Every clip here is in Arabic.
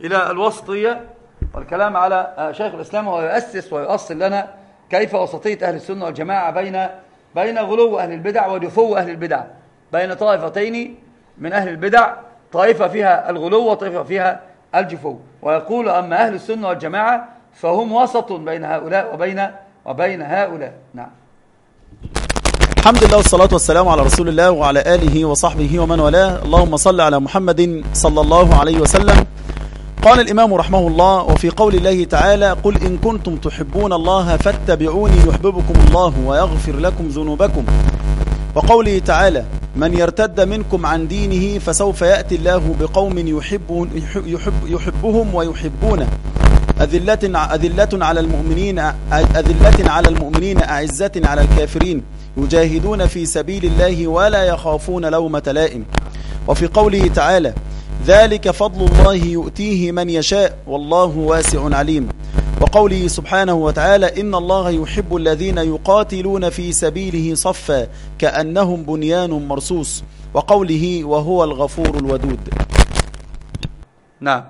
إلى الوسطية والكلام على شيخ الإسلام وهو يؤسس ويؤصل لنا كيف وسطية أهل السنة والجماعة بين بين غلو أهل البدع ودفو أهل البدع. بين طائفتين من أهل البدع طائفة فيها الغلو وطائفة فيها الجفو. ويقول أما أهل السنة والجماعة فهم وسط بين هؤلاء وبين وبين هؤلاء. نعم. الحمد لله والصلاة والسلام على رسول الله وعلى آله وصحبه ومن والاه. اللهم صل على محمد صلى الله عليه وسلم. قال الإمام رحمه الله وفي قول الله تعالى قل إن كنتم تحبون الله فاتبعوني يحببكم الله ويغفر لكم ذنوبكم. وقوله تعالى من يرتد منكم عن دينه فسوف يأتي الله بقوم يحب يحب يحبهم ويحبونه. أذلة, أذلة على المؤمنين أذلة على المؤمنين أعزة على الكافرين. يجاهدون في سبيل الله ولا يخافون لومة لائم. وفي قوله تعالى ذلك فضل الله يؤتيه من يشاء والله واسع عليم. وقوله سبحانه وتعالى إن الله يحب الذين يقاتلون في سبيله صفا كأنهم بنيان مرصوص. وقوله وهو الغفور الودود. نعم.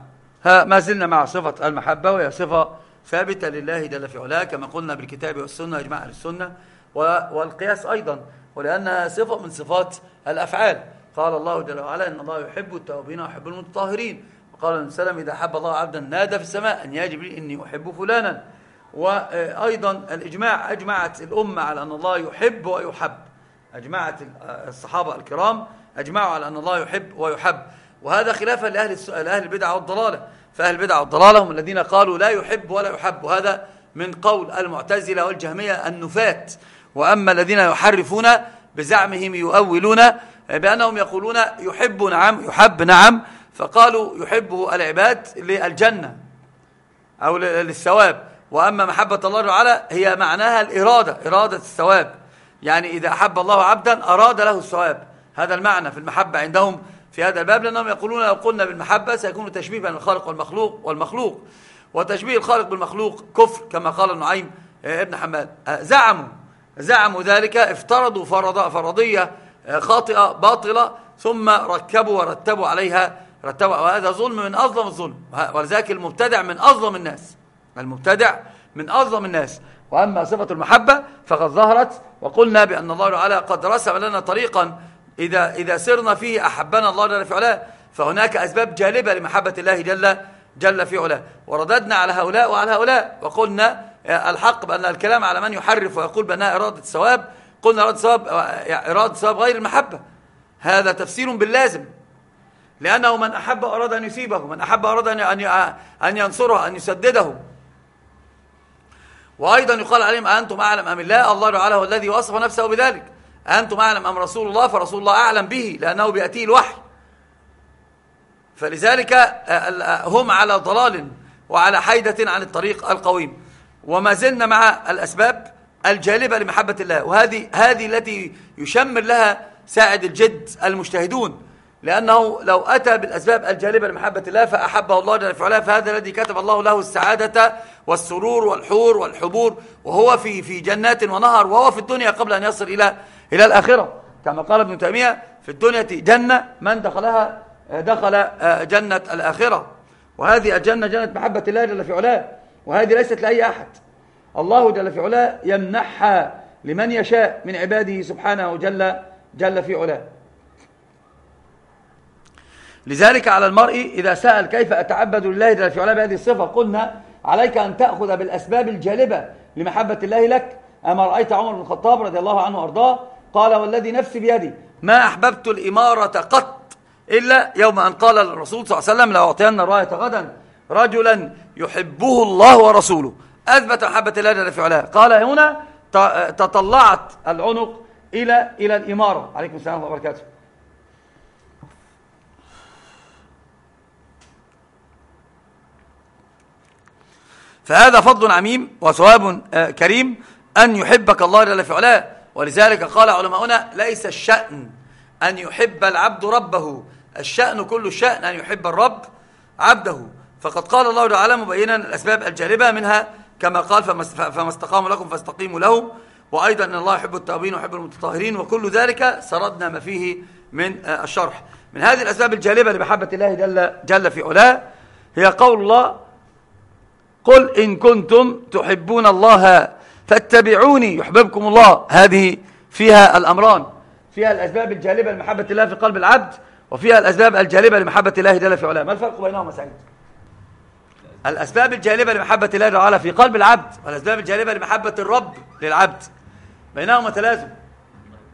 ها ما زلنا مع صفة المحبة وهي صفة ثابتة لله جل في علاه كما قلنا بالكتاب والسنة إجماع السنة والقياس أيضا ولأنها صفة من صفات الأفعال. قال الله جل وعلا إن الله يحب التوابين ويحب المتطهرين. وقال النبي صلى الله عليه وسلم إذا أحب الله عبدا نادى في السماء أن يا جبريل إني أحب فلانا. وأيضا الإجماع أجمعت الأمة على أن الله يحب ويحب. أجمعت الصحابة الكرام أجمعوا على أن الله يحب ويحب. وهذا خلافا لأهل, لأهل البدع والضلالة. فأهل البدع والضلالة هم الذين قالوا لا يحب ولا يحب. وهذا من قول المعتزلة والجهمية النفات وأما الذين يحرفون بزعمهم يؤولون بأنهم يقولون يحب نعم يحب نعم فقالوا يحبه العباد للجنة أو للثواب. وأما محبة الله تعالى هي معناها الإرادة إرادة الثواب. يعني إذا أحب الله عبدا أراد له الثواب. هذا المعنى في المحبة عندهم في هذا الباب لأنهم يقولون لو قلنا بالمحبة سيكون تشبيه بين الخالق والمخلوق والمخلوق. وتشبيه الخالق بالمخلوق كفر كما قال النعيم ابن حماد. زعموا زعموا ذلك افترضوا فرض فرضية خاطئة باطلة ثم ركبوا ورتبوا عليها رتبوا وهذا ظلم من أظلم الظلم. ولذلك المبتدع من أظلم الناس. المبتدع من أظلم الناس. وأما صفة المحبة فقد ظهرت وقلنا بأن الله تعالى قد رسم لنا طريقا. إذا, إذا سرنا فيه أحبنا الله جل في علاه فهناك أسباب جالبة لمحبة الله جل, جل في علاه. ورددنا على هؤلاء وعلى هؤلاء وقلنا الحق بأن الكلام على من يحرف ويقول بأنها إرادة الثواب. قلنا إرادة الثواب إرادة الثواب غير المحبة. هذا تفسير باللازم. لأنه من أحب أراد أن يثيبه من أحب أراد أن أن ينصره أن يسدده. وأيضا يقال عليهم أنتم أعلم أم الله؟ الله تعالى هو الذي وصف نفسه بذلك. أنتم أعلم أم رسول الله؟ فرسول الله أعلم به لأنه بيأتيه الوحي. فلذلك هم على ضلال وعلى حيدة عن الطريق القويم. وما زلنا مع الأسباب. الجالبة لمحبة الله. وهذه هذه التي يشمر لها ساعد الجد المجتهدون. لأنه لو أتى بالأسباب الجالبة لمحبة الله فأحبه الله جل وعلا فهذا الذي كتب الله له السعادة والسرور والحور والحبور وهو في في جنات ونهر وهو في الدنيا قبل أن يصل إلى إلى الآخرة. كما قال ابن تيمية في الدنيا جنة من دخلها دخل آه، جنة الآخرة. وهذه الجنة جنة محبة الله جل في وهذه ليست لأي أحد. الله جل في علاه يمنحها لمن يشاء من عباده سبحانه جل جل في علاه. لذلك على المرء إذا سأل كيف أتعبد لله جل في علاه بهذه الصفة قلنا عليك أن تأخذ بالأسباب الجالبة لمحبة الله لك أما رأيت عمر بن الخطاب رضي الله عنه وأرضاه قال والذي نفسي بيدي ما أحببت الإمارة قط إلا يوم أن قال الرسول صلى الله عليه وسلم لأعطين الراية غدا رجلا يحبه الله ورسوله أثبت محبة الله جل في علاه. قال هنا تطلعت العنق إلى إلى الإمارة. عليكم السلام ورحمة الله وبركاته. فهذا فضل عميم وثواب آه، كريم أن يحبك الله جل في علاه. ولذلك قال علماؤنا ليس الشأن أن يحب العبد ربه. الشأن كل الشأن أن يحب الرب عبده. فقد قال الله تعالى مبينا الأسباب الجالبة منها كما قال فما استقاموا لكم فاستقيموا له وأيضا أن الله يحب التوابين ويحب المتطهرين وكل ذلك سردنا ما فيه من آه، الشرح. من هذه الأسباب الجالبة لمحبة الله جل, جل في علاه هي قول الله قل إن كنتم تحبون الله فاتبعوني يحببكم الله. هذه فيها الأمران فيها الأسباب الجالبة لمحبة الله في قلب العبد وفيها الأسباب الجالبة لمحبة الله جل في علاه. ما الفرق بينهما سعيد؟ الأسباب الجالبة لمحبة الله تعالى في قلب العبد والأسباب الجالبة لمحبة الرب للعبد. بينهما تلازم.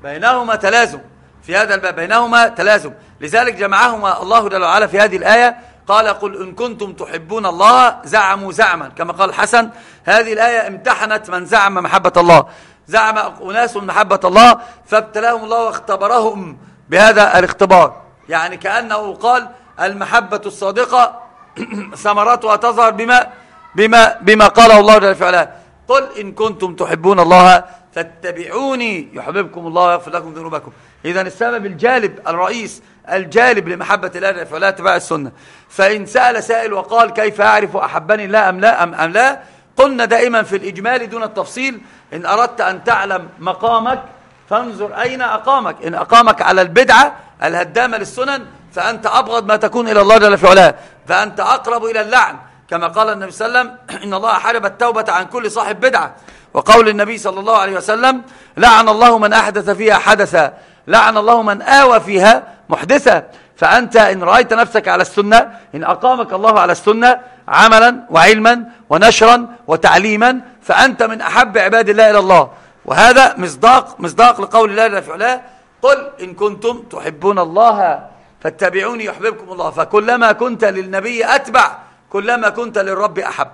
بينهما تلازم. في هذا الباب بينهما تلازم. لذلك جمعهما الله جل وعلا في هذه الآية قال قل إن كنتم تحبون الله زعموا زعما. كما قال الحسن هذه الآية امتحنت من زعم محبة الله. زعم أناس محبة الله فابتلاهم الله واختبرهم بهذا الاختبار. يعني كأنه قال المحبة الصادقة ثمراتها تظهر بما بما بما قاله الله جل وعلا. قل إن كنتم تحبون الله فاتبعوني يحببكم الله ويغفر لكم ذنوبكم. إذا السبب الجالب الرئيس الجالب لمحبة الله جل وعلا اتباع السنة. فإن سأل سائل وقال كيف أعرف أحبني الله أم لا أم, أم لا قلنا دائما في الإجمال دون التفصيل إن أردت أن تعلم مقامك فانظر أين أقامك. إن أقامك على البدعة الهدامة للسنن فأنت أبغض ما تكون إلى الله جل في فأنت أقرب إلى اللعن. كما قال النبي صلى الله عليه وسلم إن الله حرب التوبة عن كل صاحب بدعة. وقول النبي صلى الله عليه وسلم لعن الله من أحدث فيها حدثا. لعن الله من آوى فيها محدثا. فأنت إن رأيت نفسك على السنة إن أقامك الله على السنة عملا وعلما ونشرا وتعليما فأنت من أحب عباد الله إلى الله. وهذا مصداق مصداق لقول الله جل في علاه قل إن كنتم تحبون الله. فاتبعوني يحببكم الله. فكلما كنت للنبي أتبع كلما كنت للرب أحب.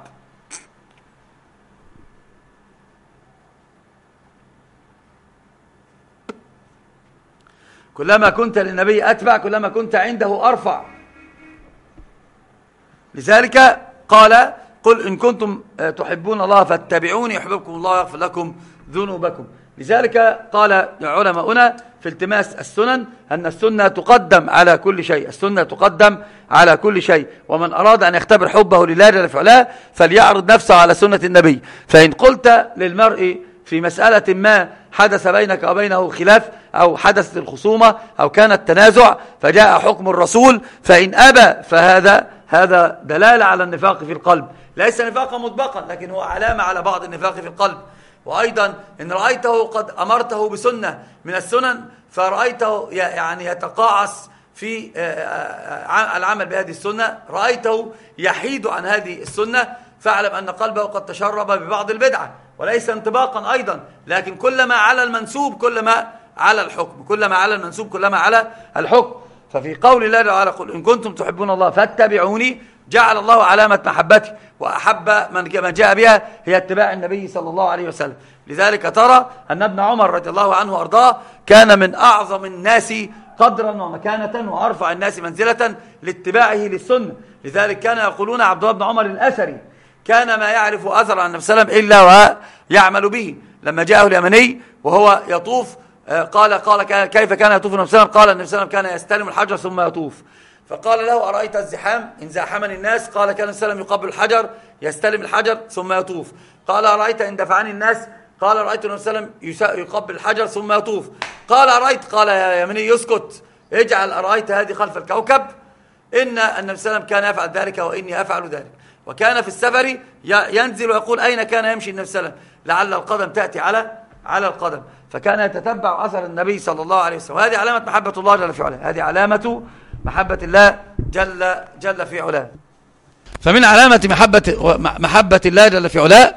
كلما كنت للنبي أتبع كلما كنت عنده أرفع. لذلك قال قل إن كنتم تحبون الله فاتبعوني يحببكم الله ويغفر لكم ذنوبكم. لذلك قال علماؤنا في التماس السنن أن السنة تقدم على كل شيء السنة تقدم على كل شيء ومن أراد أن يختبر حبه لله جل فعلا فليعرض نفسه على سنة النبي. فإن قلت للمرء في مسألة ما حدث بينك وبينه خلاف أو حدثت الخصومة أو كان التنازع فجاء حكم الرسول فإن أبى فهذا هذا دلالة على النفاق في القلب. ليس نفاقا مطبقا لكن هو علامة على بعض النفاق في القلب. وأيضا إن رأيته قد أمرته بسنة من السنن فرأيته يعني يتقاعس في العمل بهذه السنة. رأيته يحيد عن هذه السنة. فاعلم أن قلبه قد تشرب ببعض البدعة وليس انطباقا أيضا لكن كلما على المنسوب كلما على الحكم كلما على المنسوب كلما على الحكم. ففي قول الله تعالى قل إن كنتم تحبون الله فاتبعوني جعل الله علامة محبته وأحب من جاء بها هي اتباع النبي صلى الله عليه وسلم. لذلك ترى أن ابن عمر رضي الله عنه وأرضاه كان من أعظم الناس قدرا ومكانة وأرفع الناس منزلة لاتباعه للسنة. لذلك كان يقولون عبد الله بن عمر الأثري كان ما يعرف أثر عن النبي صلى الله عليه وسلم إلا ويعمل به. لما جاءه اليمني وهو يطوف آه، قال قال كيف كان يطوف النبي صلى الله عليه وسلم؟ قال النبي صلى الله عليه وسلم كان يستلم الحجر ثم يطوف. فقال له أرأيت الزحام؟ إن زاحمني الناس. قال كان السلام يقبل الحجر يستلم الحجر ثم يطوف. قال أرأيت إن دفعني الناس؟ قال رأيت النبي صلى الله عليه وسلم يقبل الحجر ثم يطوف. قال أرأيت؟ قال يا يمني يسكت. اجعل أرأيت هذه خلف الكوكب؟ إن النبي صلى الله عليه وسلم كان يفعل ذلك وإني أفعل ذلك. وكان في السفر ينزل ويقول أين كان يمشي النبي صلى الله عليه وسلم؟ لعل القدم تأتي على على القدم. فكان يتتبع أثر النبي صلى الله عليه وسلم. وهذه علامة محبة الله جل في علاه هذه علامة محبة الله جل جل في علاه. فمن علامة محبة محبة الله جل في علاه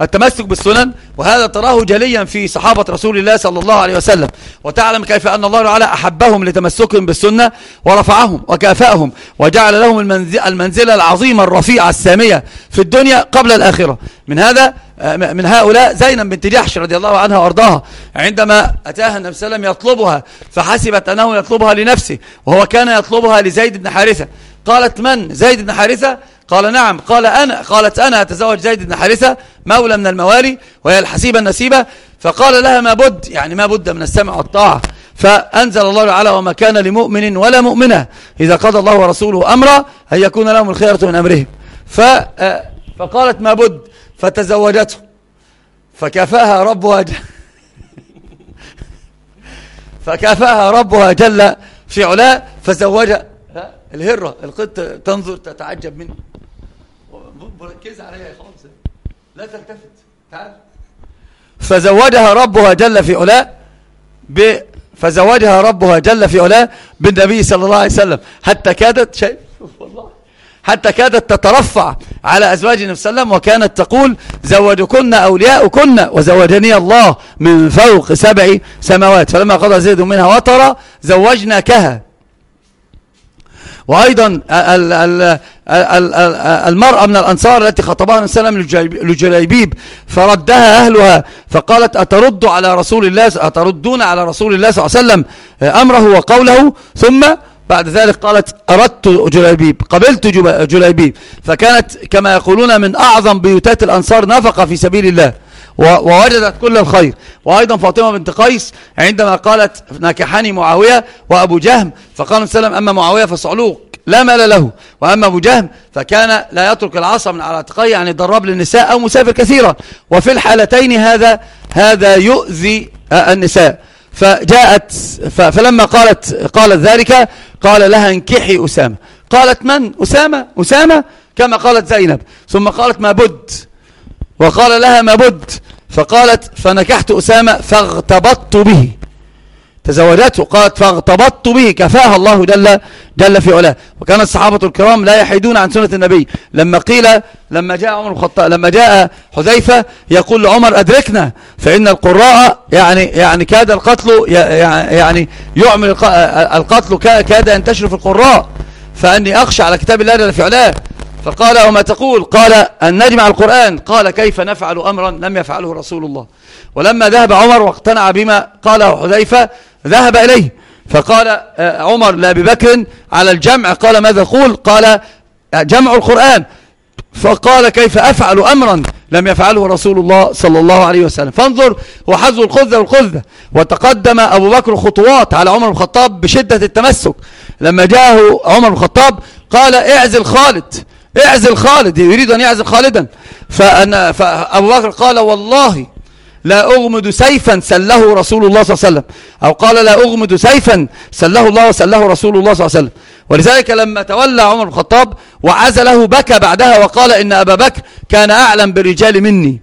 التمسك بالسنن وهذا تراه جليا في صحابة رسول الله صلى الله عليه وسلم. وتعلم كيف أن الله تعالى أحبهم لتمسكهم بالسنة ورفعهم وكافأهم وجعل لهم المنزلة العظيمة الرفيعة السامية في الدنيا قبل الآخرة. من هذا من هؤلاء زينب بنت جحش رضي الله عنها وأرضاها. عندما أتاها النبي صلى الله عليه وسلم يطلبها فحسبت أنه يطلبها لنفسه وهو كان يطلبها لزيد بن حارثة. قالت من؟ زيد بن حارثة؟ قال نعم. قال أنا قالت أنا أتزوج زيد بن حارثة مولى من الموالي وهي الحسيبة النسيبة. فقال لها ما بد يعني ما بد من السمع والطاعة. فأنزل الله تعالى وما كان لمؤمن ولا مؤمنة إذا قضى الله ورسوله أمرا أن يكون لهم الخيرة من أمرهم. آه، فقالت ما بد. فتزوجته. فكفاها ربها فكفاها ربها جل في علاه فزوج الهرة القط تنظر تتعجب مني مركز عليها خالص. لا تلتفت. تعال. فزوجها ربها جل في علاه ب فزوجها ربها جل في علاه بالنبي صلى الله عليه وسلم. حتى كادت شيء والله. حتى كادت تترفع على أزواج النبي صلى الله عليه وسلم وكانت تقول زوجكن أولياؤكن وزوجني الله من فوق سبع سماوات. فلما قضى زيد منها وطرا زوجناكها. وأيضا المرأة من الأنصار التي خطبها النبي صلى الله عليه وسلم لجليبيب فردها أهلها فقالت أترد على رسول الله أتردون على رسول الله صلى الله عليه وسلم أمره وقوله ثم بعد ذلك قالت أردت جليبيب قبلت جليبيب. فكانت كما يقولون من أعظم بيوتات الأنصار نفقة في سبيل الله ووجدت كل الخير. وأيضا فاطمة بنت قيس عندما قالت نكحني معاوية وأبو جهم فقال وسلم أما معاوية فصعلوق لا مال له. وأما أبو جهم فكان لا يترك العصا من على عتقيه يعني ضرب للنساء أو مسافر كثيرا. وفي الحالتين هذا هذا يؤذي النساء. فجاءت فلما قالت قالت ذلك قال لها انكحي أسامة. قالت من؟ أسامة؟ أسامة؟ كما قالت زينب. ثم قالت ما بد؟ وقال لها ما بد. فقالت فنكحت أسامة فاغتبطت به. تزوجته قالت فاغتبطت به كفاها الله جل, جل في علاه. وكان الصحابة الكرام لا يحيدون عن سنة النبي. لما قيل لما جاء عمر الخطاب لما جاء حذيفة يقول لعمر أدركنا فإن القراء يعني يعني كاد القتل يعني يعمل القتل كاد ينتشر في القراء. فأني أخشى على كتاب الله جل في علاه. فقال وما تقول؟ قال أن نجمع القرآن. قال كيف نفعل أمرا لم يفعله رسول الله. ولما ذهب عمر واقتنع بما قاله حذيفة ذهب إليه. فقال آه، عمر لأبي بكر على الجمع قال ماذا قول قال جمع القرآن. فقال كيف أفعل أمرا؟ لم يفعله رسول الله صلى الله عليه وسلم. فانظر وحذو الخذة والخذة وتقدم أبو بكر خطوات على عمر بن الخطاب بشدة التمسك. لما جاءه عمر بن الخطاب قال اعزل خالد اعزل خالد يريد أن يعزل خالدا. فأنا فأبو بكر قال والله لا أغمد سيفا سله رسول الله صلى الله عليه وسلم. أو قال لا أغمد سيفا سله الله وسله رسول الله صلى الله عليه وسلم. ولذلك لما تولى عمر بن الخطاب وعزله بكى بعدها وقال إن أبا بكر كان أعلم بالرجال مني.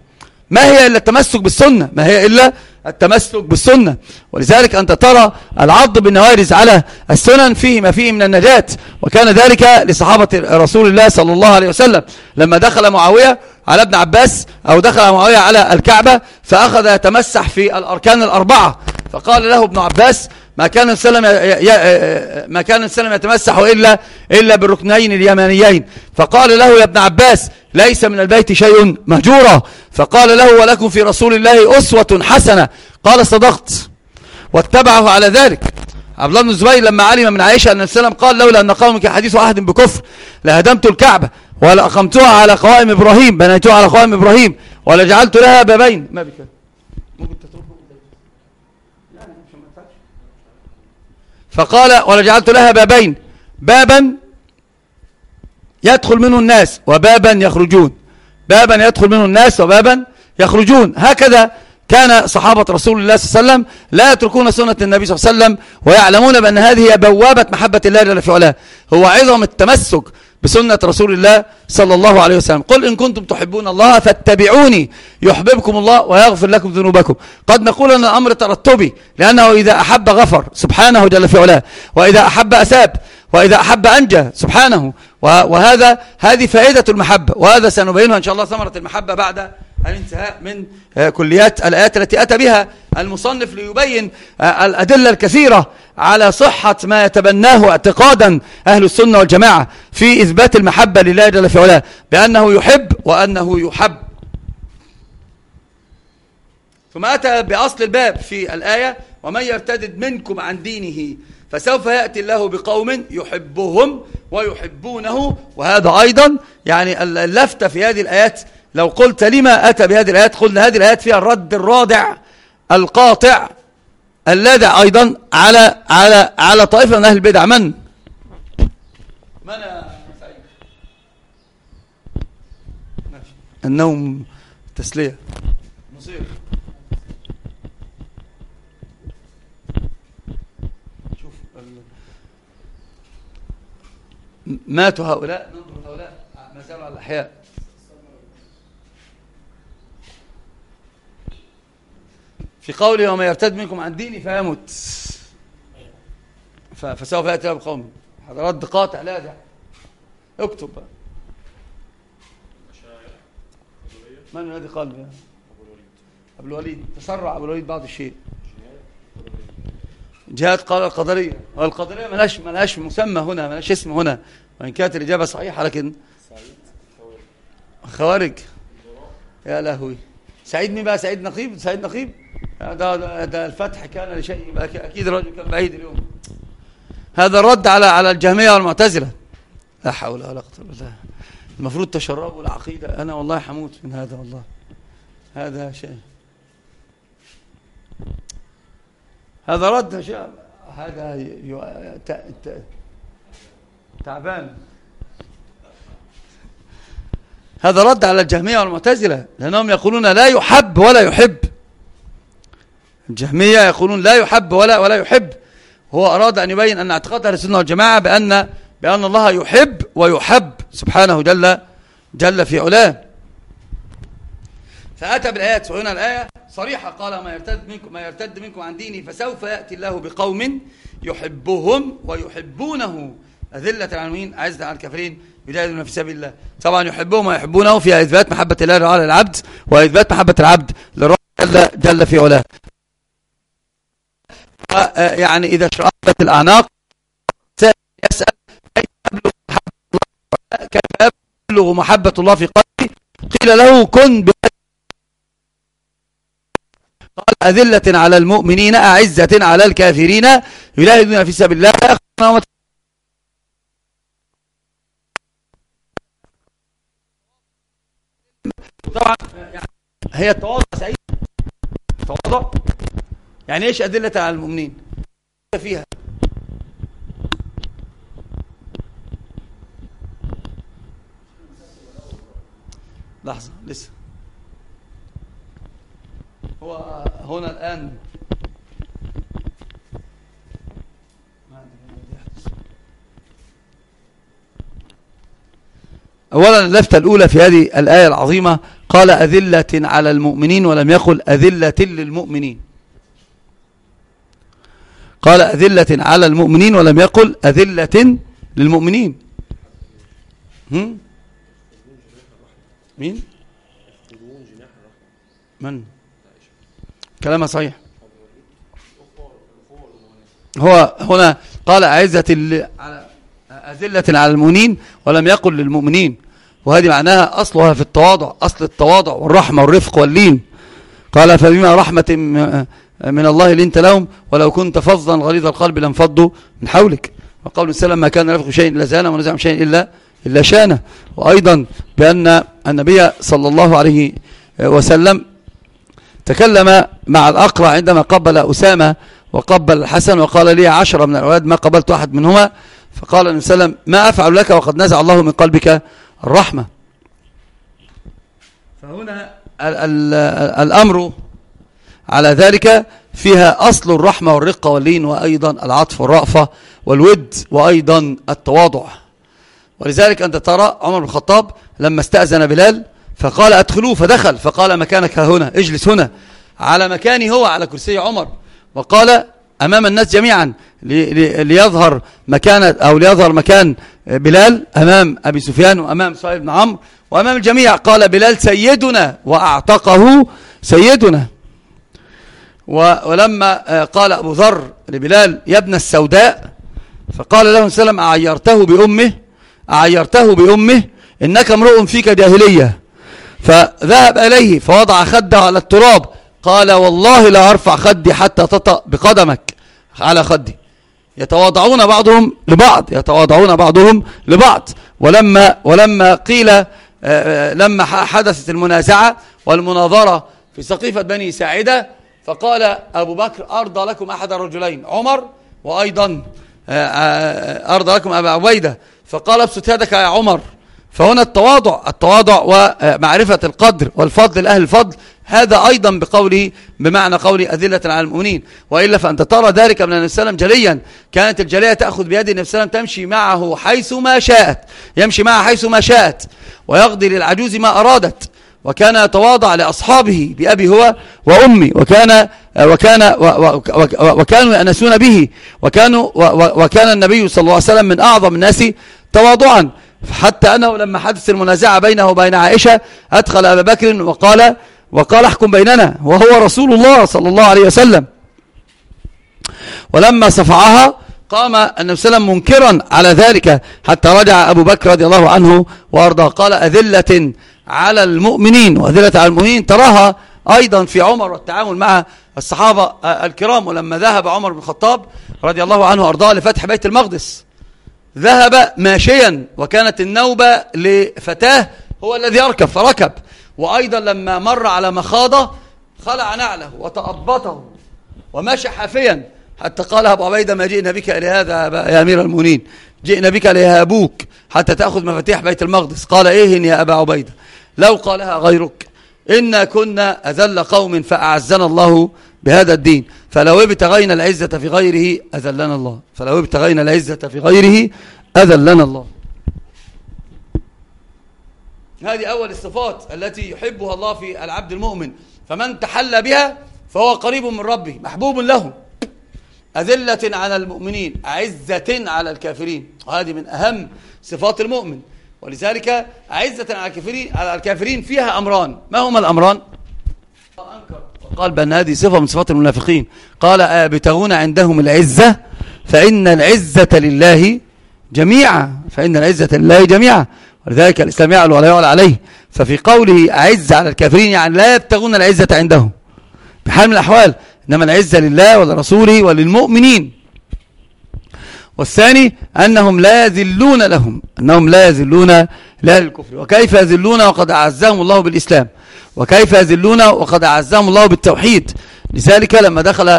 ما هي إلا التمسك بالسنة؟ ما هي إلا التمسك بالسنة. ولذلك أنت ترى العض بالنوارز على السنن فيه ما فيه من النجاة. وكان ذلك لصحابة رسول الله صلى الله عليه وسلم. لما دخل معاوية على ابن عباس أو دخل معاوية على الكعبة فأخذ يتمسح في الأركان الأربعة. فقال له ابن عباس ما كان السلم ما كان السلم يتمسح إلا إلا بالركنين اليمانيين. فقال له يا ابن عباس ليس من البيت شيء مهجورا فقال له ولكم في رسول الله أسوة حسنة. قال صدقت. واتبعه على ذلك. عبد الله بن الزبير لما علم من عائشة أن السلام قال لولا أن قومك حديث عهد بكفر لهدمت الكعبة ولأقمتها على قوائم إبراهيم بنيتها على قوائم إبراهيم ولجعلت لها بابين. ما بك؟ ممكن فقال ولجعلت لها بابين. بابا يدخل منه الناس وبابا يخرجون. بابا يدخل منه الناس وبابا يخرجون. هكذا كان صحابة رسول الله صلى الله عليه وسلم لا يتركون سنة النبي صلى الله عليه وسلم ويعلمون بأن هذه هي بوابة محبة الله جل في علاه. هو عظم التمسك بسنة رسول الله صلى الله عليه وسلم. قل إن كنتم تحبون الله فاتبعوني يحببكم الله ويغفر لكم ذنوبكم. قد نقول أن الأمر ترتبي لأنه إذا أحب غفر سبحانه جل في علاه وإذا أحب أساب وإذا أحب أنجى سبحانه وهذا هذه فائدة المحبة. وهذا سنبينها إن شاء الله ثمرة المحبة بعد الانتهاء من آه، كليات الآيات التي أتى بها المصنف ليبين آه، الأدلة الكثيرة على صحة ما يتبناه اعتقادا أهل السنة والجماعة في إثبات المحبة لله جل في علاه بأنه يحب وأنه يحب. ثم أتى بأصل الباب في الآية ومن يرتدد منكم عن دينه فسوف يأتي الله بقوم يحبهم ويحبونه وهذا أيضا يعني اللفتة في هذه الآيات لو قلت لما أتى بهذه الآيات قلنا هذه الآيات فيها الرد الرادع القاطع اللاذع أيضا على على على طائفة من أهل البدع. من؟ من النوم تسلية. مصير ماتوا هؤلاء ننظر هؤلاء ما زالوا على الأحياء. في قوله وما يرتد منكم عن ديني فيمت فسوف يأتي له بقوم هذا رد قاطع لا ده اكتب بقى. من الذي قال أبو الوليد. تسرع أبو الوليد بعض الشيء. جهاد قال القدرية. والقدرية ملاش ملاش مسمى هنا ملاش اسم هنا. وإن كانت الإجابة صحيحة لكن خوارج. يا لهوي. سعيد مين بقى؟ سعيد نقيب؟ سعيد نقيب؟ ده, ده, الفتح كان لشيء أكيد الرجل كان بعيد اليوم. هذا الرد على على الجهمية والمعتزلة لا حول ولا قوة إلا بالله. المفروض تشربوا العقيدة. أنا والله حموت من هذا والله. هذا شيء. هذا رد شيء هذا تعبان. هذا رد على الجهمية والمعتزلة لأنهم يقولون لا يحب ولا يحب. الجهمية يقولون لا يحب ولا ولا يحب. هو أراد أن يبين أن اعتقاد أهل السنة والجماعة بأن بأن الله يحب ويحب سبحانه جل جل في علاه. فأتى بالآيات وهنا الآية صريحة قال ما يرتد منكم ما يرتد منكم عن ديني فسوف يأتي الله بقوم يحبهم ويحبونه. أذلة المؤمنين أعزة على الكافرين يجاهدون في سبيل الله. طبعا يحبهم ويحبونه فيها إثبات محبة الله على العبد وإثبات محبة العبد للرب جل, جل في علاه. يعني إذا شربت الأعناق يسأل كيف أبلغ محبة الله كيف أبلغ محبة الله في قلبي؟ قيل له كن قال أذلة على المؤمنين أعزة على الكافرين يلاهدون في سبيل الله. طبعا يعني هي التواضع سعيد التواضع يعني إيش أدلة على المؤمنين؟ فيها. لحظة لسه. هو هنا الآن. أولا اللفتة الأولى في هذه الآية العظيمة قال أذلة على المؤمنين ولم يقل أذلة للمؤمنين. قال أذلة على المؤمنين ولم يقل أذلة للمؤمنين. هم؟ مين؟ من؟ كلامها صحيح. هو هنا قال أعزة على أذلة على المؤمنين ولم يقل للمؤمنين. وهذه معناها أصلها في التواضع أصل التواضع والرحمة والرفق واللين. قال فبما رحمة من الله لنت لهم ولو كنت فظا غليظ القلب لانفضوا من حولك. وقول السلام ما كان رفق شيء إلا زانه ونزع شيء إلا, إلا شانه. وأيضا بأن النبي صلى الله عليه وسلم تكلم مع الأقرع عندما قبل أسامة وقبل الحسن وقال لي عشرة من الأولاد ما قبلت أحد منهما. فقال النبي صلى الله عليه وسلم ما أفعل لك وقد نزع الله من قلبك الرحمة. فهنا ال ال الأمر على ذلك فيها أصل الرحمة والرقة واللين وأيضا العطف والرأفة والود وأيضا التواضع. ولذلك أنت ترى عمر بن الخطاب لما استأذن بلال فقال أدخلوه فدخل فقال مكانك هنا اجلس هنا. على مكاني هو على كرسي عمر. وقال أمام الناس جميعا ليظهر مكان أو ليظهر مكان بلال أمام أبي سفيان وأمام صهيب بن عمرو وأمام الجميع. قال بلال سيدنا وأعتقه سيدنا. ولما قال أبو ذر لبلال يا ابن السوداء. فقال له سلم أعيرته بأمه أعيرته بأمه إنك امرؤ فيك جاهلية. فذهب إليه فوضع خده على التراب قال والله لا أرفع خدي حتى تطأ بقدمك. على خدي. يتواضعون بعضهم لبعض يتواضعون بعضهم لبعض. ولما ولما قيل آه، آه، لما حدثت المنازعة والمناظرة في سقيفة بني ساعدة فقال أبو بكر أرضى لكم أحد الرجلين عمر وأيضا آه، أرضى لكم أبا عبيدة. فقال ابسط يدك يا عمر. فهنا التواضع التواضع ومعرفة القدر والفضل لأهل الفضل. هذا أيضا بقوله بمعنى قوله أذلة على المؤمنين. وإلا فأنت ترى ذلك من النبي صلى جليا. كانت الجلية تأخذ بيد النبي صلى تمشي معه حيث ما شاءت يمشي معها حيث ما شاءت ويقضي للعجوز ما أرادت. وكان يتواضع لأصحابه بأبي هو وأمي وكان وكان وكانوا يأنسون به وكانوا وكان النبي صلى الله عليه وسلم من أعظم الناس تواضعا. حتى أنه لما حدث المنازعة بينه وبين عائشة أدخل أبا بكر وقال وقال احكم بيننا وهو رسول الله صلى الله عليه وسلم. ولما صفعها قام النبي صلى الله عليه وسلم منكرا على ذلك حتى رجع أبو بكر رضي الله عنه وأرضاه قال أذلة على المؤمنين وأذلة على المؤمنين تراها أيضا في عمر والتعامل مع الصحابة الكرام ولما ذهب عمر بن الخطاب رضي الله عنه وأرضاه لفتح بيت المقدس ذهب ماشيا وكانت النوبة لفتاه هو الذي يركب فركب وأيضا لما مر على مخاضة خلع نعله وتأبطه ومشى حافيا حتى قال أبو عبيدة ما جئنا بك إلى هذا يا أمير المؤمنين جئنا بك ليهابوك حتى تأخذ مفاتيح بيت المقدس. قال إيه يا أبا عبيدة؟ لو قالها غيرك. إنا كنا أذل قوم فأعزنا الله بهذا الدين. فلو ابتغينا العزة في غيره أذلنا الله. فلو ابتغينا العزة في غيره أذلنا الله. هذه أول الصفات التي يحبها الله في العبد المؤمن. فمن تحلى بها فهو قريب من ربه محبوب له. أذلة على المؤمنين عزة على الكافرين. وهذه من أهم صفات المؤمن. ولذلك عزة على الكافرين, على الكافرين فيها أمران. ما هما الأمران؟ قال بأن هذه صفة من صفات المنافقين. قال أبتغون عندهم العزة؟ فإن العزة لله جميعا. فإن العزة لله جميعا. ولذلك الإسلام يعلو ولا يعلى عليه. ففي قوله أعز على الكافرين يعني لا يبتغون العزة عندهم. بحال من الأحوال. إنما العزة لله ولرسوله وللمؤمنين. والثاني أنهم لا يذلون لهم أنهم لا يذلون لا للكفر. وكيف يذلون؟ وقد أعزهم الله بالإسلام. وكيف يذلون؟ وقد أعزهم الله بالتوحيد. لذلك لما دخل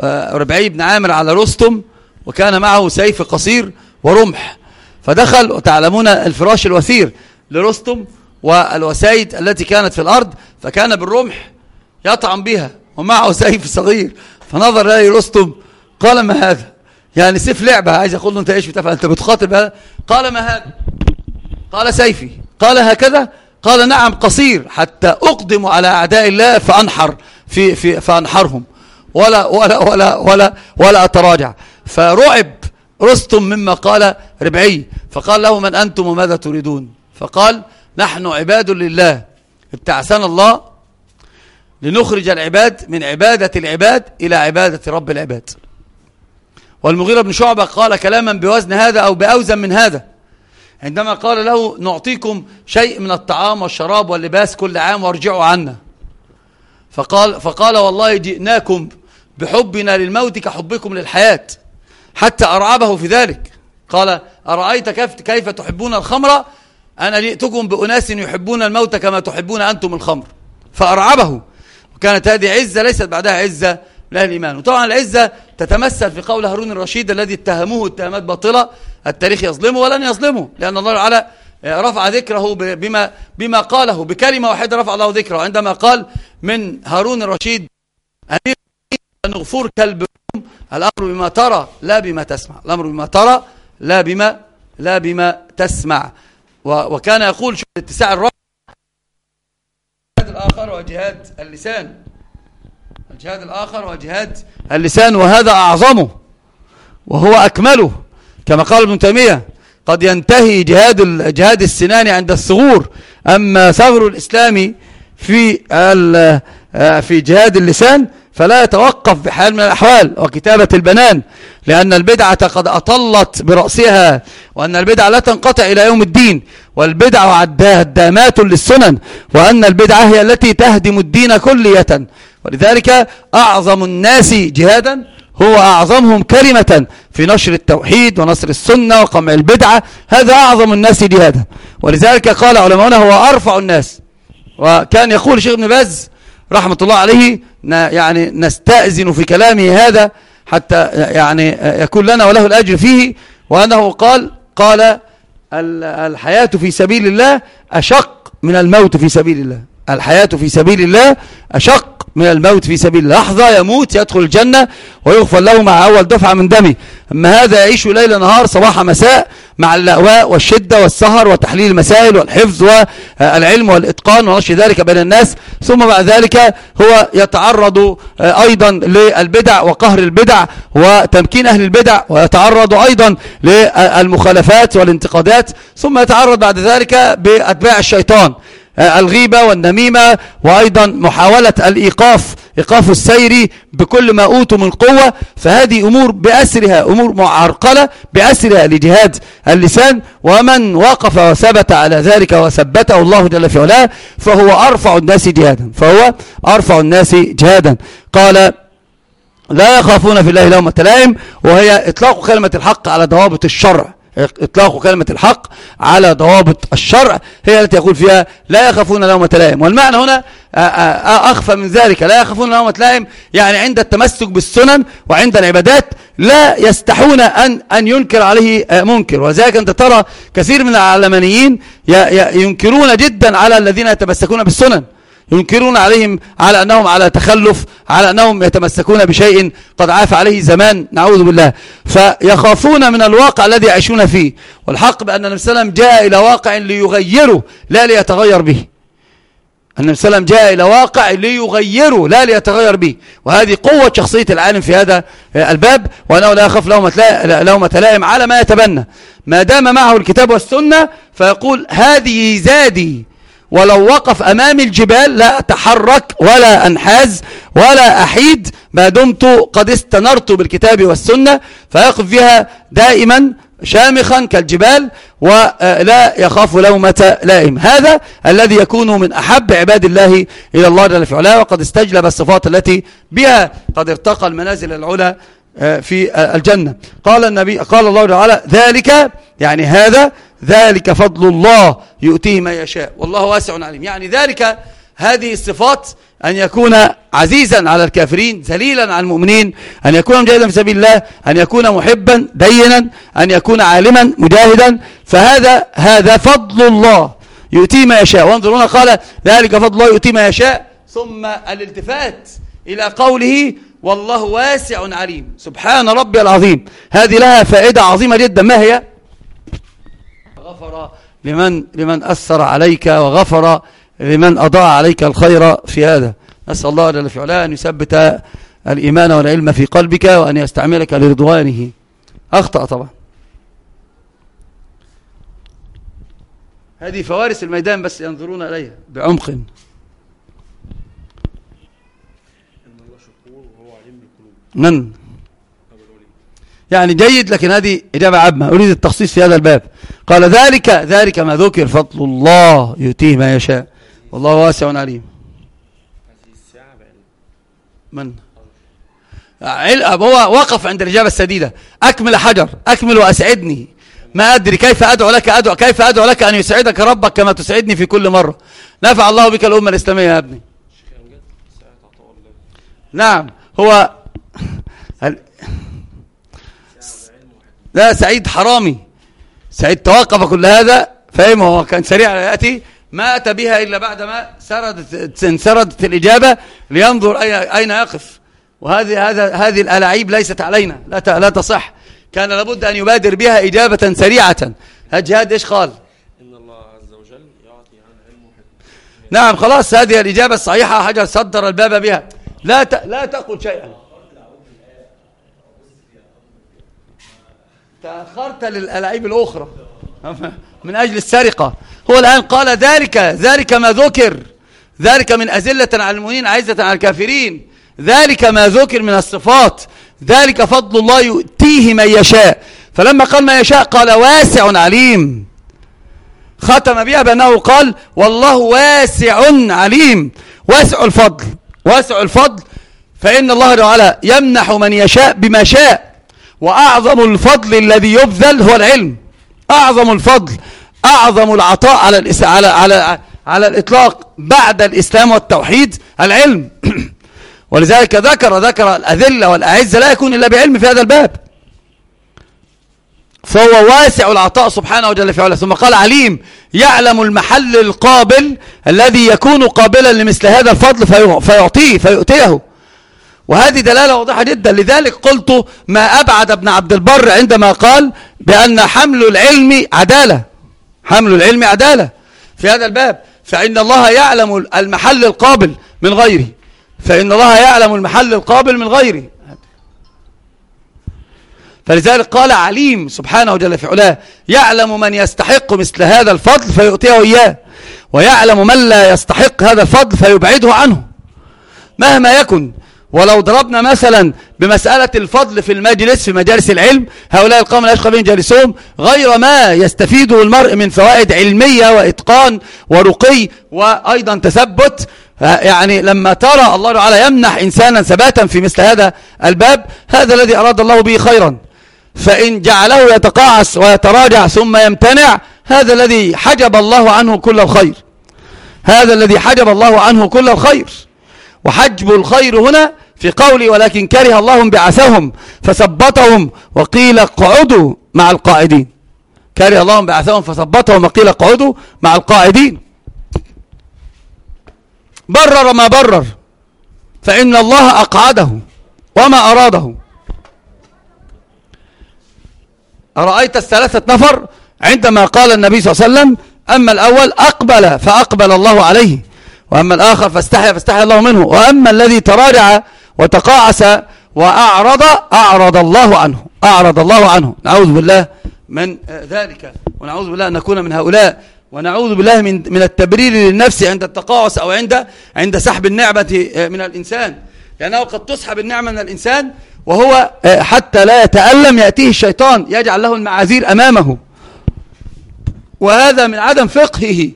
آه، ربعي بن عامر على رستم وكان معه سيف قصير ورمح. فدخل وتعلمون الفراش الوثير لرستم والوسايد التي كانت في الأرض فكان بالرمح يطعم بها ومعه سيف صغير. فنظر إليه رستم قال ما هذا؟ يعني سيف لعبة عايز يقول له أنت إيش بتفعل؟ أنت بتخاطب؟ هذا قال ما هذا. قال سيفي. قال هكذا؟ قال نعم قصير حتى أقدم على أعداء الله فأنحر في في فأنحرهم. ولا ولا ولا ولا ولا أتراجع. فرعب رستم مما قال ربعي. فقال له من أنتم وماذا تريدون؟ فقال نحن عباد لله. ابتعثنا الله لنخرج العباد من عبادة العباد إلى عبادة رب العباد. والمغيرة بن شعبة قال كلاما بوزن هذا أو بأوزن من هذا. عندما قال له نعطيكم شيء من الطعام والشراب واللباس كل عام وارجعوا عنا. فقال, فقال والله جئناكم بحبنا للموت كحبكم للحياة حتى أرعبه في ذلك. قال أرأيت كيف, كيف تحبون الخمر؟ أنا جئتكم بأناس يحبون الموت كما تحبون أنتم الخمر. فأرعبه. وكانت هذه عزة ليست بعدها عزة لا الإيمان. وطبعا العزة تتمثل في قول هارون الرشيد الذي اتهموه اتهامات باطلة التاريخ يظلمه ولن يظلمه لأن الله تعالى رفع ذكره بما, بما قاله بكلمة واحدة رفع الله ذكره عندما قال من هارون الرشيد أمير نغفور كلب الأمر بما ترى لا بما تسمع. الأمر بما ترى لا بما لا بما تسمع. وكان يقول شو اتساع الرب الآخر وجهاد اللسان. الجهاد الآخر وجهاد اللسان وهذا أعظمه وهو أكمله. كما قال ابن تيمية قد ينتهي جهاد جهاد السنان عند الثغور. أما ثغر الإسلام في في جهاد اللسان فلا يتوقف بحال من الأحوال وكتابة البنان لأن البدعة قد أطلت برأسها وأن البدعة لا تنقطع إلى يوم الدين والبدعة هدامات للسنن وأن البدعة هي التي تهدم الدين كلية. ولذلك أعظم الناس جهادا هو أعظمهم كلمة في نشر التوحيد ونصر السنة وقمع البدعة. هذا أعظم الناس جهادا. ولذلك قال علماؤنا هو أرفع الناس. وكان يقول شيخ ابن باز رحمة الله عليه يعني نستأذن في كلامه هذا حتى يعني يكون لنا وله الأجر فيه. وأنه قال قال الحياة في سبيل الله أشق من الموت في سبيل الله. الحياة في سبيل الله أشق من الموت في سبيل الله. لحظة يموت يدخل الجنة ويغفر له مع أول دفعة من دمه. أما هذا يعيش ليل نهار صباح مساء مع اللأواء والشدة والسهر وتحليل المسائل والحفظ والعلم والإتقان ونشر ذلك بين الناس. ثم بعد ذلك هو يتعرض أيضا للبدع وقهر البدع وتمكين أهل البدع ويتعرض أيضا للمخالفات والانتقادات. ثم يتعرض بعد ذلك بأتباع الشيطان. الغيبة والنميمة وأيضا محاولة الإيقاف إيقاف السير بكل ما أوتوا من قوة. فهذه أمور بأسرها أمور معرقلة بأسرها لجهاد اللسان. ومن وقف وثبت على ذلك وثبته الله جل في علاه فهو أرفع الناس جهادا. فهو أرفع الناس جهادا. قال لا يخافون في الله لومة لائم وهي إطلاق كلمة الحق على ضوابط الشرع. إطلاق كلمة الحق على ضوابط الشرع هي التي يقول فيها لا يخافون لومة لائم. والمعنى هنا أخفى من ذلك. لا يخافون لومة لائم يعني عند التمسك بالسنن وعند العبادات لا يستحون أن, أن ينكر عليه منكر. وذلك أنت ترى كثير من العلمانيين ينكرون جدا على الذين يتمسكون بالسنن. ينكرون عليهم على أنهم على تخلف على أنهم يتمسكون بشيء قد عاف عليه زمان نعوذ بالله. فيخافون من الواقع الذي يعيشون فيه. والحق بأن النبي صلى الله عليه وسلم جاء إلى واقع ليغيره لا ليتغير به. النبي صلى الله عليه وسلم جاء إلى واقع ليغيره لا ليتغير به. وهذه قوة شخصية العالم في هذا الباب وأنه لا يخاف لومة لائم على ما يتبنى. ما دام معه الكتاب والسنة فيقول هذه زادي. ولو وقف أمام الجبال لا أتحرك ولا أنحاز ولا أحيد. ما دمت قد استنرت بالكتاب والسنة فيقف فيها دائما شامخا كالجبال ولا يخاف لومة لائم. هذا الذي يكون من أحب عباد الله إلى الله جل في علاه وقد استجلب الصفات التي بها قد ارتقى المنازل العلى آه، في الجنة. قال النبي قال الله تعالى ذلك يعني هذا ذلك فضل الله يؤتيه من يشاء. والله واسع عليم. يعني ذلك هذه الصفات أن يكون عزيزا على الكافرين ذليلا على المؤمنين أن يكون مجاهدا في سبيل الله أن يكون محبا دينا أن يكون عالما مجاهدا. فهذا هذا فضل الله يؤتيه ما يشاء. وانظرونا قال ذلك فضل الله يؤتيه ما يشاء. ثم الالتفات إلى قوله والله واسع عليم. سبحان ربي العظيم. هذه لها فائدة عظيمة جدا. ما هي؟ غفر لمن, لمن أثر عليك وغفر لمن أضاع عليك الخير في هذا. نسأل الله جل في علاه أن يثبت الإيمان والعلم في قلبك وأن يستعملك لرضوانه. أخطأ طبعا. هذه فوارس الميدان بس ينظرون إليها بعمق. من يعني جيد لكن هذه إجابة عامة. أريد التخصيص في هذا الباب. قال ذلك ذلك ما ذكر فضل الله يؤتيه ما يشاء. والله واسع عليم. من؟ هو وقف عند الإجابة السديدة. أكمل حجر أكمل وأسعدني. ما أدري كيف أدعو لك أدعو كيف أدعو لك أن يسعدك ربك كما تسعدني في كل مرة؟ نفع الله بك الأمة الإسلامية يا ابني. نعم هو لا سعيد حرامي. سعيد توقف كل هذا فهم هو كان سريع يأتي. ما أتى بها إلا بعدما سردت, انسردت الإجابة لينظر أين يقف. وهذه هذا هذه الألاعيب ليست علينا. لا لا تصح. كان لابد أن يبادر بها إجابة سريعة. الجهاد إيش قال؟ إن الله عز وجل يعطي عن علمه نعم خلاص هذه الإجابة الصحيحة حجر صدر الباب بها. لا. لا تقل شيئا. تأخرت للألعاب الأخرى. من أجل السرقة. هو الآن قال ذلك ذلك ما ذكر. ذلك من أزلة على المؤمنين عزة على الكافرين. ذلك ما ذكر من الصفات. ذلك فضل الله يؤتيه من يشاء. فلما قال ما يشاء قال واسع عليم. ختم بها بأنه قال والله واسع عليم. واسع الفضل واسع الفضل. فإن الله تعالى يمنح من يشاء بما شاء. وأعظم الفضل الذي يبذل هو العلم. أعظم الفضل أعظم العطاء على. على على على الإطلاق بعد الإسلام والتوحيد العلم. ولذلك ذكر ذكر الأذلة والأعزة لا يكون إلا بعلم في هذا الباب. فهو واسع العطاء سبحانه وجل في علاه. ثم قال عليم يعلم المحل القابل الذي يكون قابلا لمثل هذا الفضل فيعطيه فيؤتيه. وهذه دلالة واضحة جدا. لذلك قلت ما أبعد ابن عبد البر عندما قال بأن حمل العلم عدالة. حمل العلم عدالة. في هذا الباب فإن الله يعلم المحل القابل من غيره. فإن الله يعلم المحل القابل من غيره. فلذلك قال عليم سبحانه وجل في علاه يعلم من يستحق مثل هذا الفضل فيؤتيه إياه ويعلم من لا يستحق هذا الفضل فيبعده عنه. مهما يكن ولو ضربنا مثلا بمسألة الفضل في المجلس في مجالس العلم هؤلاء القوم لا يشقى بهم جالسهم غير ما يستفيده المرء من فوائد علمية وإتقان ورقي وأيضا تثبت. يعني لما ترى الله تعالى يمنح إنسانا ثباتا في مثل هذا الباب هذا الذي أراد الله به خيرا. فإن جعله يتقاعس ويتراجع ثم يمتنع هذا الذي حجب الله عنه كل الخير. هذا الذي حجب الله عنه كل الخير. وحجب الخير هنا في قولي ولكن كره الله بعثهم فثبتهم وقيل اقعدوا مع القائدين كره الله بعثهم فثبتهم وقيل اقعدوا مع القائدين برر ما برر فإن الله أقعده وما أراده. أرأيت الثلاثة نفر عندما قال النبي صلى الله عليه وسلم أما الأول أقبل فأقبل الله عليه. وأما الآخر فاستحي فاستحي الله منه. وأما الذي تراجع وتقاعس وأعرض أعرض الله عنه أعرض الله عنه. نعوذ بالله من ذلك ونعوذ بالله أن نكون من هؤلاء ونعوذ بالله من من التبرير للنفس عند التقاعس أو عند عند سحب النعمة من الإنسان. لأنه قد تسحب النعمة من الإنسان وهو حتى لا يتألم يأتيه الشيطان يجعل له المعاذير أمامه. وهذا من عدم فقهه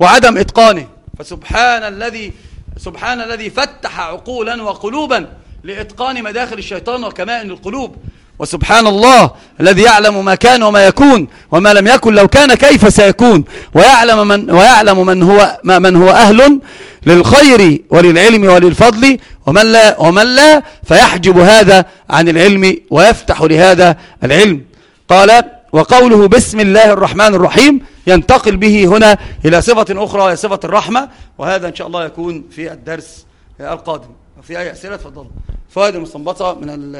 وعدم إتقانه. فسبحان الذي سبحان الذي فتح عقولا وقلوبا لإتقان مداخل الشيطان وكمائن القلوب. وسبحان الله الذي يعلم ما كان وما يكون وما لم يكن لو كان كيف سيكون. ويعلم من ويعلم من هو من هو أهل للخير وللعلم وللفضل. ومن لا ومن لا فيحجب هذا عن العلم ويفتح لهذا العلم. قال وقوله بسم الله الرحمن الرحيم ينتقل به هنا إلى صفة أخرى وهي صفة الرحمة وهذا إن شاء الله يكون في الدرس القادم. وفي أي أسئلة؟ تفضل. فوائد المستنبطة من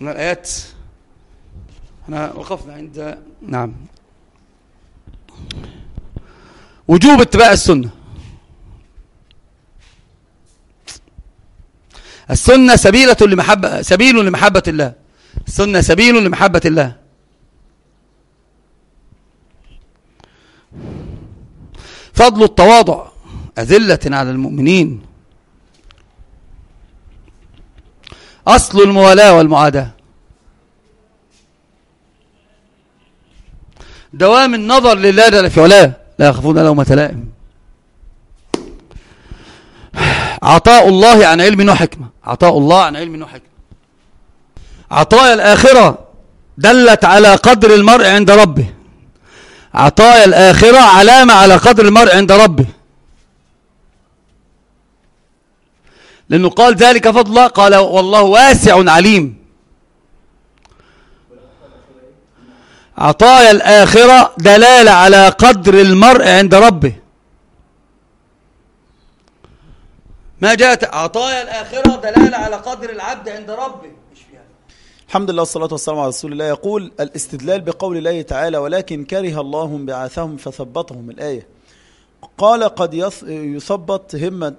من الآيات. إحنا وقفنا عند نعم. وجوب اتباع السنة. السنة سبيلة لمحبة سبيل لمحبة الله. السنة سبيل لمحبة الله. فضل التواضع أذلة على المؤمنين. أصل الموالاة والمعاداة. دوام النظر لله جل في علاه. لا يخافون لومة لائم. عطاء الله عن علم وحكمة عطاء الله عن علم وحكمة عطايا الآخرة دلت على قدر المرء عند ربه. عطايا الآخرة علامة على قدر المرء عند ربه. لأنه قال ذلك فضل الله قال والله واسع عليم. عطايا الآخرة دلالة على قدر المرء عند ربه. ما جاءت عطايا الآخرة دلالة على قدر العبد عند ربه. الحمد لله والصلاة والسلام على رسول الله. يقول الاستدلال بقول الله تعالى ولكن كره الله بعثهم فثبتهم الآية قال قد يثبت همة,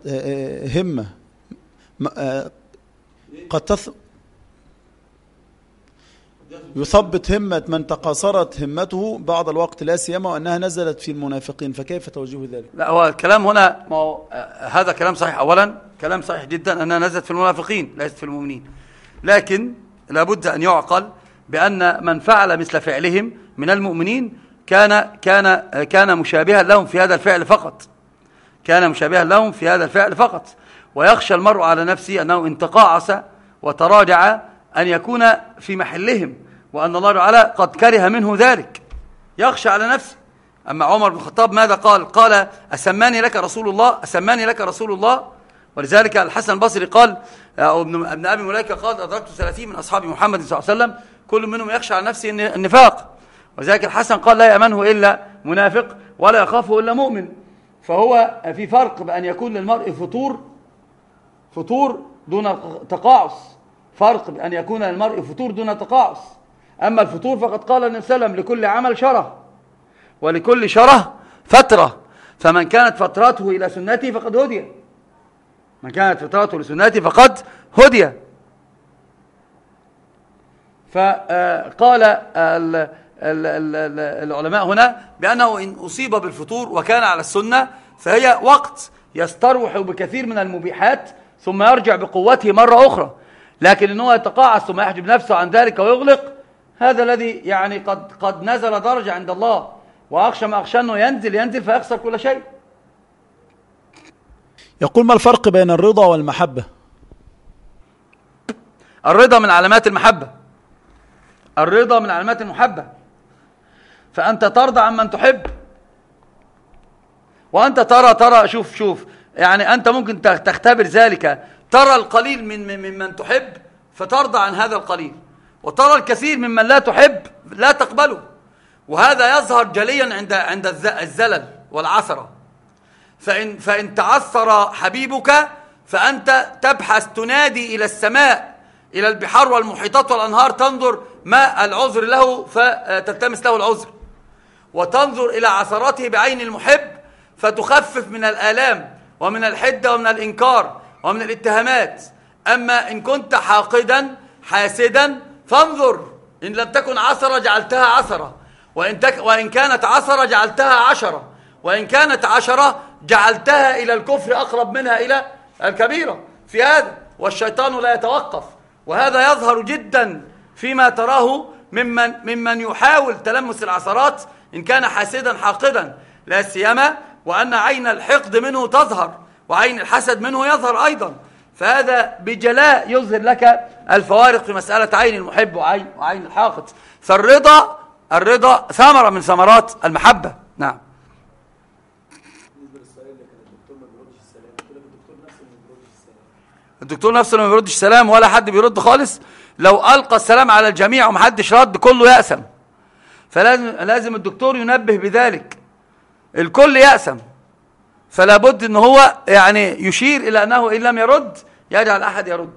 همة. قد تث يثبت همة من تقاصرت همته بعض الوقت لا سيما وأنها نزلت في المنافقين. فكيف توجيه ذلك؟ لا هو الكلام هنا ما هو هذا كلام صحيح. أولا كلام صحيح جدا أنها نزلت في المنافقين ليست في المؤمنين. لكن لابد أن يعقل بأن من فعل مثل فعلهم من المؤمنين كان كان كان مشابها لهم في هذا الفعل فقط. كان مشابها لهم في هذا الفعل فقط. ويخشى المرء على نفسه أنه إن تقاعس وتراجع أن يكون في محلهم وأن الله تعالى قد كره منه ذلك. يخشى على نفسه. أما عمر بن الخطاب ماذا قال؟ قال أسماني لك رسول الله أسماني لك رسول الله. ولذلك الحسن البصري قال أو ابن أبي ملائكة قال أدركت ثلاثين من أصحاب محمد صلى الله عليه وسلم كل منهم يخشى على نفسه النفاق. وذلك الحسن قال لا يأمنه إلا منافق ولا يخافه إلا مؤمن. فهو في فرق بأن يكون للمرء فطور فطور دون تقاعس. فرق بأن يكون للمرء فطور دون تقاعس. أما الفطور فقد قال النبي صلى الله عليه وسلم لكل عمل شره ولكل شره فترة. فمن كانت فترته إلى سنتي فقد هدي. من كانت فترته لسنتي فقد هدي. فقال العلماء هنا بأنه إن أصيب بالفطور وكان على السنة فهي وقت يستروح بكثير من المبيحات ثم يرجع بقوته مرة أخرى. لكن أنه يتقاعس ثم يحجب نفسه عن ذلك ويغلق هذا الذي يعني قد, قد نزل درجة عند الله وأخشى ما أخشى أنه ينزل ينزل فيخسر كل شيء. يقول ما الفرق بين الرضا والمحبة؟ الرضا من علامات المحبة. الرضا من علامات المحبة. فأنت ترضى عمن تحب. وأنت ترى ترى شوف شوف. يعني أنت ممكن تختبر ذلك. ترى القليل من ممن تحب فترضى عن هذا القليل. وترى الكثير ممن لا تحب لا تقبله. وهذا يظهر جليا عند عند الزلل والعثرة. فإن, فإن تعثر حبيبك فأنت تبحث تنادي إلى السماء إلى البحار والمحيطات والأنهار تنظر ما العذر له فتلتمس له العذر. وتنظر إلى عثراته بعين المحب فتخفف من الآلام ومن الحدة ومن الإنكار ومن الاتهامات. أما إن كنت حاقدا حاسدا فانظر إن لم تكن عثرة جعلتها عثرة وإن, تك وإن كانت عثرة جعلتها عشرة وإن كانت عشرة جعلتها إلى الكفر أقرب منها إلى الكبيرة. في هذا والشيطان لا يتوقف. وهذا يظهر جدا فيما تراه ممن, ممن يحاول تلمس العثرات إن كان حاسدا حاقدا. لا سيما وأن عين الحقد منه تظهر وعين الحسد منه يظهر أيضا. فهذا بجلاء يظهر لك الفوارق في مسألة عين المحب وعين, وعين الحاقد. فالرضا الرضا ثمرة من ثمرات المحبة. نعم. الدكتور نفسه ما بيردش السلام ولا حد بيرد خالص لو ألقى السلام على الجميع ومحدش رد كله يأسم فلازم لازم الدكتور ينبه بذلك. الكل يأسم فلا بد إن هو يعني يشير إلى أنه إن لم يرد يجعل أحد يرد.